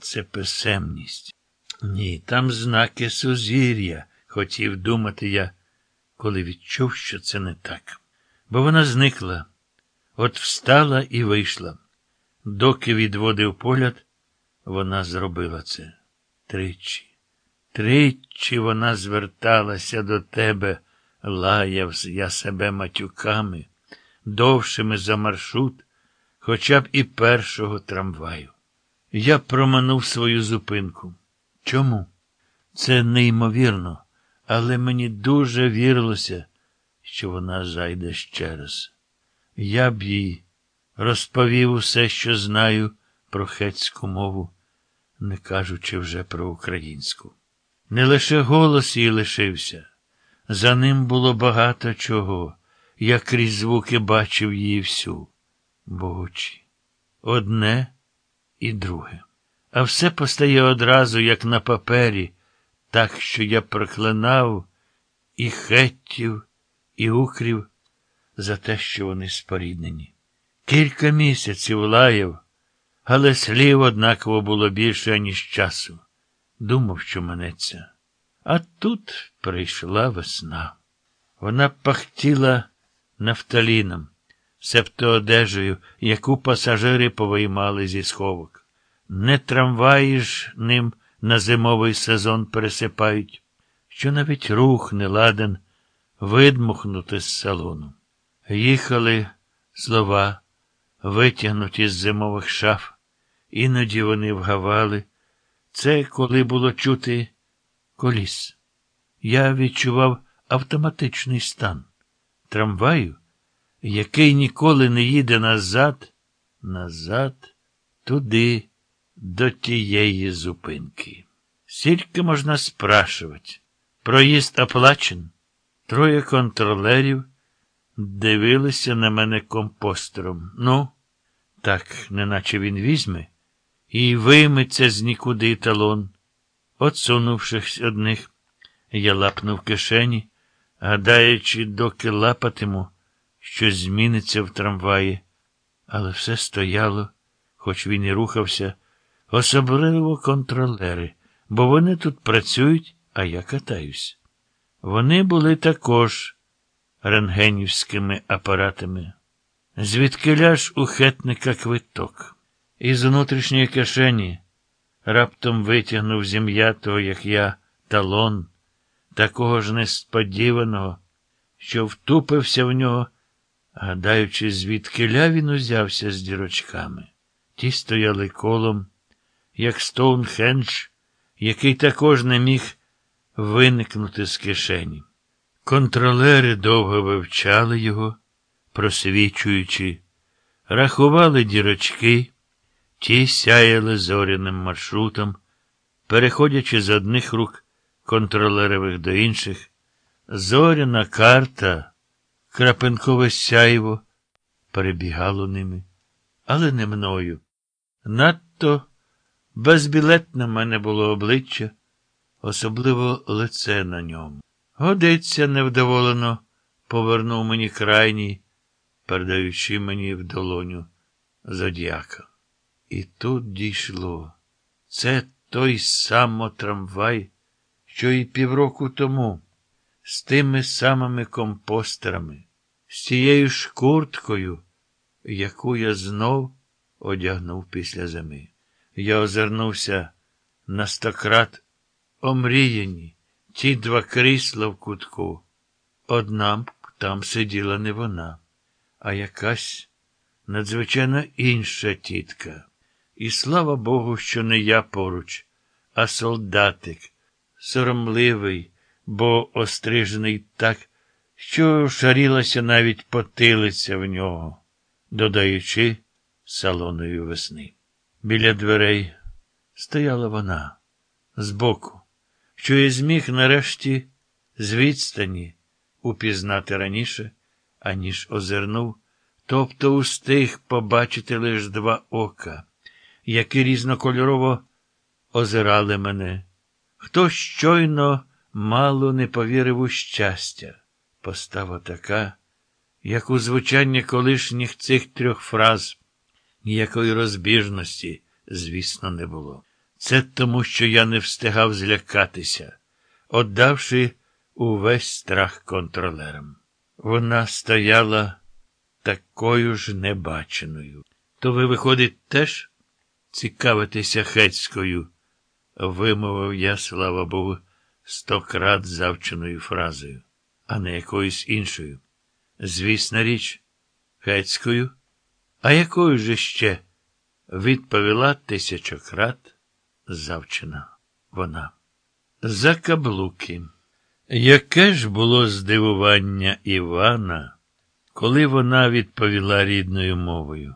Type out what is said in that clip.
це писемність. Ні, там знаки сузір'я, хотів думати я, коли відчув, що це не так. Бо вона зникла, от встала і вийшла. Доки відводив погляд, вона зробила це. Тричі. Тричі вона зверталася до тебе, лаяв я себе матюками, довшими за маршрут, хоча б і першого трамваю. Я проманув свою зупинку. Чому? Це неймовірно, але мені дуже вірилося, що вона зайде ще раз. Я б їй розповів усе, що знаю про хетську мову, не кажучи вже про українську. Не лише голос їй лишився, за ним було багато чого, я крізь звуки бачив її всю. Богучі. Одне і друге. А все постає одразу, як на папері, так що я проклинав і хеттів, і укрів за те, що вони споріднені. Кілька місяців лаяв, але слів однаково було більше, ніж часу. Думав, що манеться. А тут прийшла весна. Вона пахтіла нафталіном, себто одежею, яку пасажири повиймали зі сховок. Не трамваї ж ним на зимовий сезон пересипають, що навіть рух не ладен видмухнути з салону. Їхали слова, витягнуті з зимових шаф, іноді вони вгавали. Це коли було чути коліс. Я відчував автоматичний стан трамваю, який ніколи не їде назад, назад, туди, до тієї зупинки. Скільки можна спрашувати? Проїзд оплачен. Троє контролерів дивилися на мене компостером. Ну, так, неначе він візьме, і вийметься з нікуди талон. Отсунувшись одних, я лапнув кишені, гадаючи, доки лапатиму, щось зміниться в трамваї, але все стояло, хоч він і рухався, особливо контролери, бо вони тут працюють, а я катаюсь. Вони були також рентгенівськими апаратами. Звідки ж у хетника квиток? Із внутрішньої кишені раптом витягнув зім'ятого, як я, талон, такого ж несподіваного, що втупився в нього, гадаючи, звідкиля він узявся з дірочками. Ті стояли колом, як Стоунхендж, який також не міг виникнути з кишені. Контролери довго вивчали його, просвічуючи, рахували дірочки, ті сяяли зоряним маршрутом, переходячи з одних рук контролерових до інших. Зоряна карта, крапинкове сяйво перебігало ними, але не мною. Надто безбілетне мене було обличчя, особливо лице на ньому. Годиться невдоволено, повернув мені крайній, передаючи мені в долоню зодіака. І тут дійшло. Це той само трамвай, що і півроку тому, з тими самими компостерами, з тією ж курткою, яку я знов одягнув після зими. Я озирнувся на стократ омріяні ті два крісла в кутку. Одна там сиділа не вона, а якась надзвичайно інша тітка. І слава Богу, що не я поруч, а солдатик, соромливий, бо острижений так, що шарілася навіть потилиця в нього, додаючи салоною весни. Біля дверей стояла вона збоку що я зміг нарешті з відстані упізнати раніше, аніж озирнув, тобто устиг побачити лише два ока, які різнокольорово озирали мене. Хто щойно мало не повірив у щастя. Постава така, як у звучання колишніх цих трьох фраз, ніякої розбіжності, звісно, не було. Це тому, що я не встигав злякатися, отдавши увесь страх контролерам. Вона стояла такою ж небаченою. То ви, виходить, теж цікавитеся хецькою, вимовив я, слава Богу, стократ завченою фразою, а не якоюсь іншою. Звісна річ, хецькою, а якою же ще? відповіла тисячократ завчена вона. За каблуки. Яке ж було здивування Івана, коли вона відповіла рідною мовою?